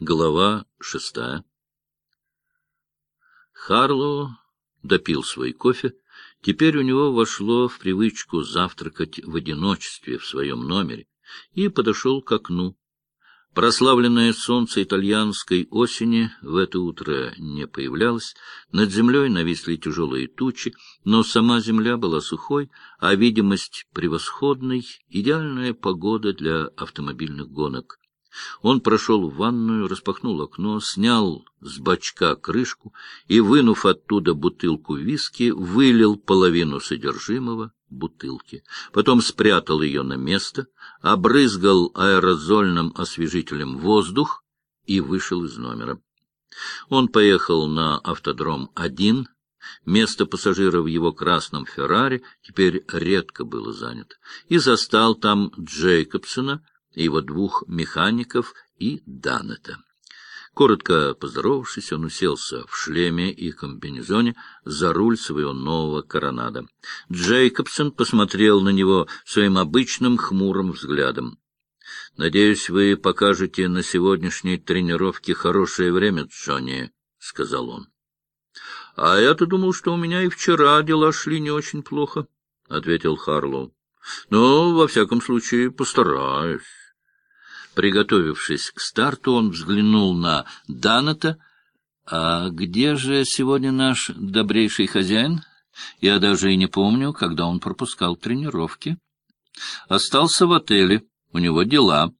Глава шестая Харлоу допил свой кофе. Теперь у него вошло в привычку завтракать в одиночестве в своем номере и подошел к окну. Прославленное солнце итальянской осени в это утро не появлялось, над землей нависли тяжелые тучи, но сама земля была сухой, а видимость превосходной, идеальная погода для автомобильных гонок. Он прошел в ванную, распахнул окно, снял с бачка крышку и, вынув оттуда бутылку виски, вылил половину содержимого бутылки. Потом спрятал ее на место, обрызгал аэрозольным освежителем воздух и вышел из номера. Он поехал на автодром один. Место пассажира в его красном «Феррари» теперь редко было занято, и застал там Джейкобсона, его двух механиков и Данета. Коротко поздоровавшись, он уселся в шлеме и комбинезоне за руль своего нового коронада. Джейкобсон посмотрел на него своим обычным хмурым взглядом. — Надеюсь, вы покажете на сегодняшней тренировке хорошее время, Джонни, — сказал он. — А я-то думал, что у меня и вчера дела шли не очень плохо, — ответил Харлоу. — Но, во всяком случае, постараюсь. Приготовившись к старту, он взглянул на Даната. «А где же сегодня наш добрейший хозяин? Я даже и не помню, когда он пропускал тренировки. Остался в отеле, у него дела».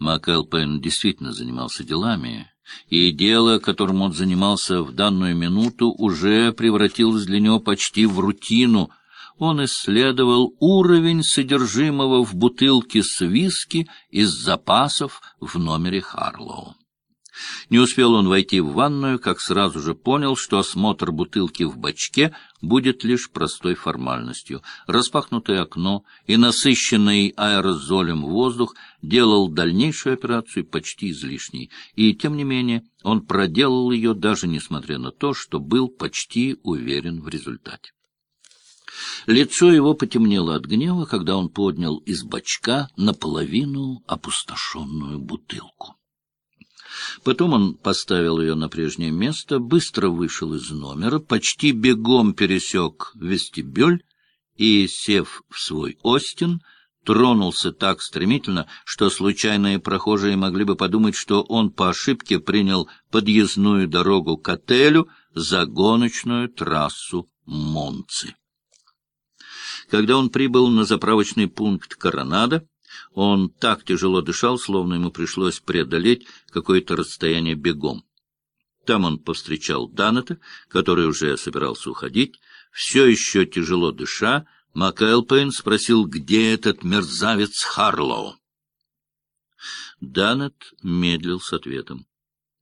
МакЭлпен действительно занимался делами, и дело, которым он занимался в данную минуту, уже превратилось для него почти в рутину — он исследовал уровень содержимого в бутылке с виски из запасов в номере Харлоу. Не успел он войти в ванную, как сразу же понял, что осмотр бутылки в бачке будет лишь простой формальностью. Распахнутое окно и насыщенный аэрозолем воздух делал дальнейшую операцию почти излишней, и, тем не менее, он проделал ее даже несмотря на то, что был почти уверен в результате. Лицо его потемнело от гнева, когда он поднял из бачка наполовину опустошенную бутылку. Потом он поставил ее на прежнее место, быстро вышел из номера, почти бегом пересек вестибюль и, сев в свой Остин, тронулся так стремительно, что случайные прохожие могли бы подумать, что он по ошибке принял подъездную дорогу к отелю за гоночную трассу Монцы. Когда он прибыл на заправочный пункт Коронада, он так тяжело дышал, словно ему пришлось преодолеть какое-то расстояние бегом. Там он повстречал Данета, который уже собирался уходить. Все еще тяжело дыша, МакЭлпейн спросил, где этот мерзавец Харлоу. Данет медлил с ответом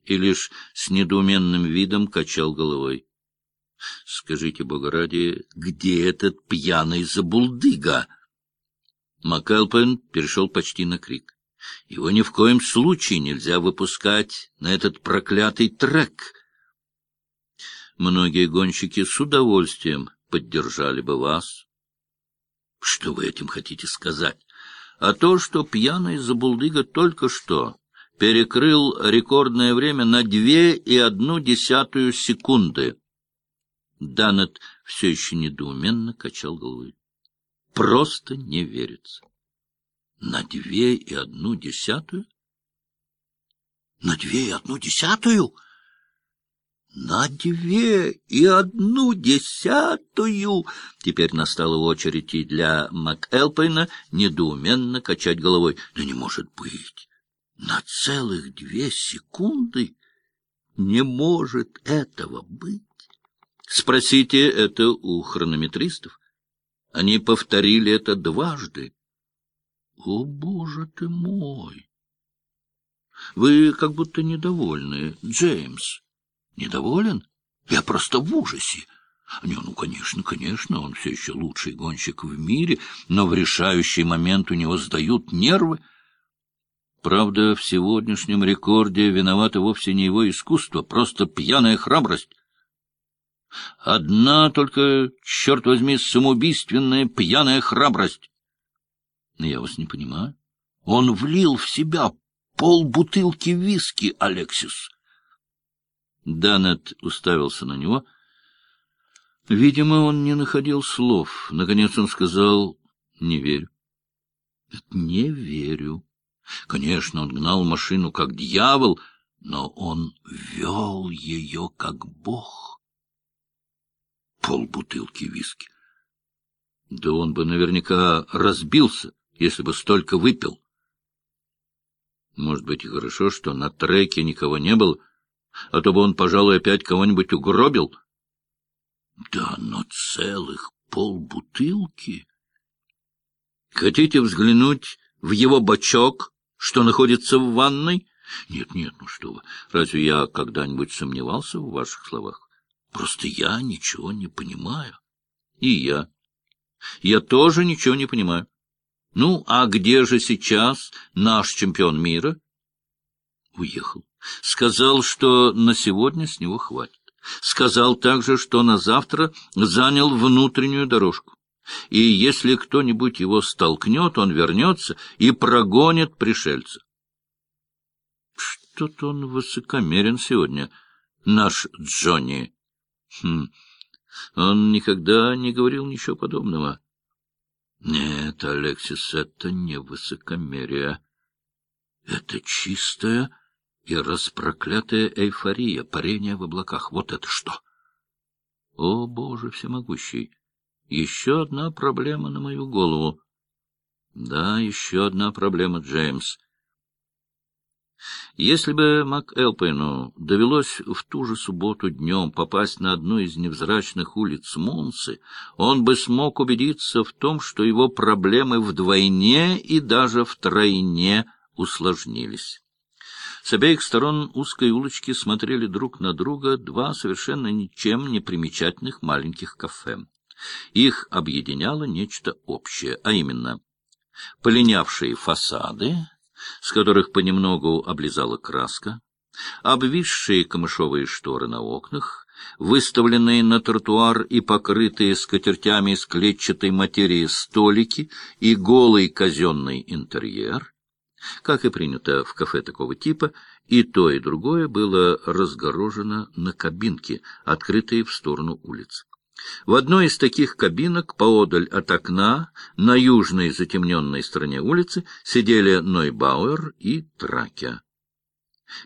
и лишь с недоуменным видом качал головой. Скажите, Бога ради, где этот пьяный забулдыга? Макэлпен перешел почти на крик. Его ни в коем случае нельзя выпускать на этот проклятый трек. Многие гонщики с удовольствием поддержали бы вас. Что вы этим хотите сказать? А то, что пьяный забулдыга только что перекрыл рекордное время на две и одну десятую секунды. Данет все еще недоуменно качал головой. Просто не верится. На две и одну десятую? На две и одну десятую? На две и одну десятую! Теперь настала очередь и для МакЭлпейна недоуменно качать головой. Да не может быть! На целых две секунды не может этого быть! Спросите это у хронометристов. Они повторили это дважды. О, боже ты мой! Вы как будто недовольны, Джеймс. Недоволен? Я просто в ужасе. Не, ну, конечно, конечно, он все еще лучший гонщик в мире, но в решающий момент у него сдают нервы. Правда, в сегодняшнем рекорде виновато вовсе не его искусство, просто пьяная храбрость. Одна только, черт возьми, самоубийственная пьяная храбрость. Я вас не понимаю. Он влил в себя пол бутылки виски, Алексис. Данет уставился на него. Видимо, он не находил слов. Наконец он сказал «не верю». «Не верю». Конечно, он гнал машину как дьявол, но он вел ее как бог. Пол бутылки виски. Да он бы наверняка разбился, если бы столько выпил. Может быть, и хорошо, что на треке никого не было, а то бы он, пожалуй, опять кого-нибудь угробил. Да, но целых полбутылки. Хотите взглянуть в его бачок, что находится в ванной? Нет, нет, ну что вы, разве я когда-нибудь сомневался в ваших словах? Просто я ничего не понимаю. И я. Я тоже ничего не понимаю. Ну, а где же сейчас наш чемпион мира? Уехал. Сказал, что на сегодня с него хватит. Сказал также, что на завтра занял внутреннюю дорожку. И если кто-нибудь его столкнет, он вернется и прогонит пришельца. Что-то он высокомерен сегодня, наш Джонни. Хм, он никогда не говорил ничего подобного. Нет, Алексис, это не высокомерие. Это чистая и распроклятая эйфория, парение в облаках. Вот это что! О, Боже всемогущий! Еще одна проблема на мою голову. Да, еще одна проблема, Джеймс. Если бы МакЭлпейну довелось в ту же субботу днем попасть на одну из невзрачных улиц Монсы, он бы смог убедиться в том, что его проблемы вдвойне и даже втройне усложнились. С обеих сторон узкой улочки смотрели друг на друга два совершенно ничем не примечательных маленьких кафе. Их объединяло нечто общее, а именно полинявшие фасады, с которых понемногу облизала краска, обвисшие камышовые шторы на окнах, выставленные на тротуар и покрытые скатертями из клетчатой материи столики и голый казенный интерьер. Как и принято в кафе такого типа, и то, и другое было разгорожено на кабинке, открытые в сторону улиц. В одной из таких кабинок, поодаль от окна, на южной затемненной стороне улицы, сидели Нойбауэр и Тракя.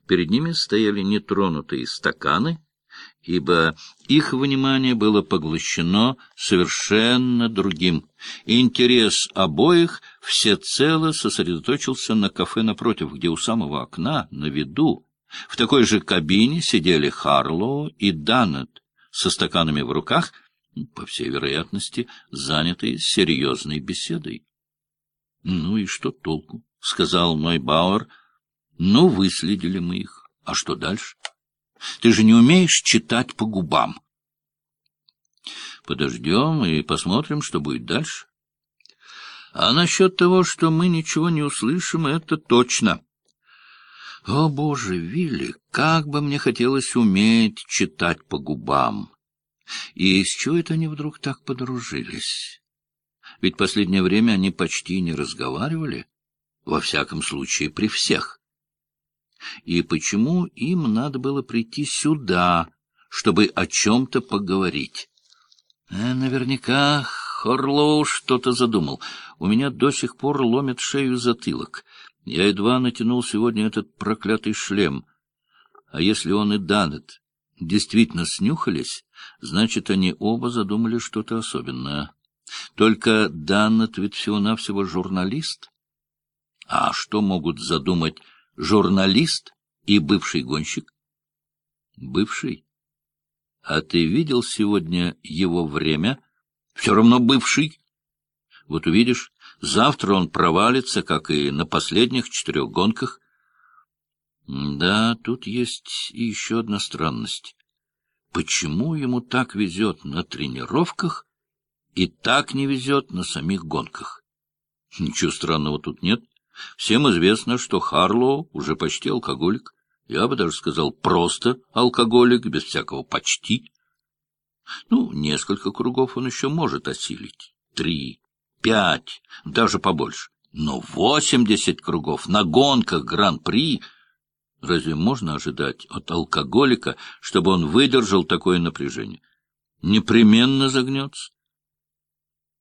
Перед ними стояли нетронутые стаканы, ибо их внимание было поглощено совершенно другим. Интерес обоих всецело сосредоточился на кафе напротив, где у самого окна, на виду, в такой же кабине сидели Харлоу и Даннет со стаканами в руках — по всей вероятности, занятые серьезной беседой. — Ну и что толку? — сказал Нойбауэр. — Ну, выследили мы их. А что дальше? Ты же не умеешь читать по губам. Подождем и посмотрим, что будет дальше. А насчет того, что мы ничего не услышим, это точно. О, Боже, Вилли, как бы мне хотелось уметь читать по губам! И с чего это они вдруг так подружились? Ведь последнее время они почти не разговаривали, во всяком случае при всех. И почему им надо было прийти сюда, чтобы о чем-то поговорить? Э, наверняка Хорлоу что-то задумал. У меня до сих пор ломит шею затылок. Я едва натянул сегодня этот проклятый шлем. А если он и Данет действительно снюхались, значит, они оба задумали что-то особенное. Только Даннет ведь всего-навсего журналист. А что могут задумать журналист и бывший гонщик? Бывший? А ты видел сегодня его время? Все равно бывший. Вот увидишь, завтра он провалится, как и на последних четырех гонках. Да, тут есть и еще одна странность. Почему ему так везет на тренировках и так не везет на самих гонках? Ничего странного тут нет. Всем известно, что Харлоу уже почти алкоголик. Я бы даже сказал, просто алкоголик, без всякого «почти». Ну, несколько кругов он еще может осилить. Три, пять, даже побольше. Но восемьдесят кругов на гонках Гран-при... Разве можно ожидать от алкоголика, чтобы он выдержал такое напряжение? Непременно загнется.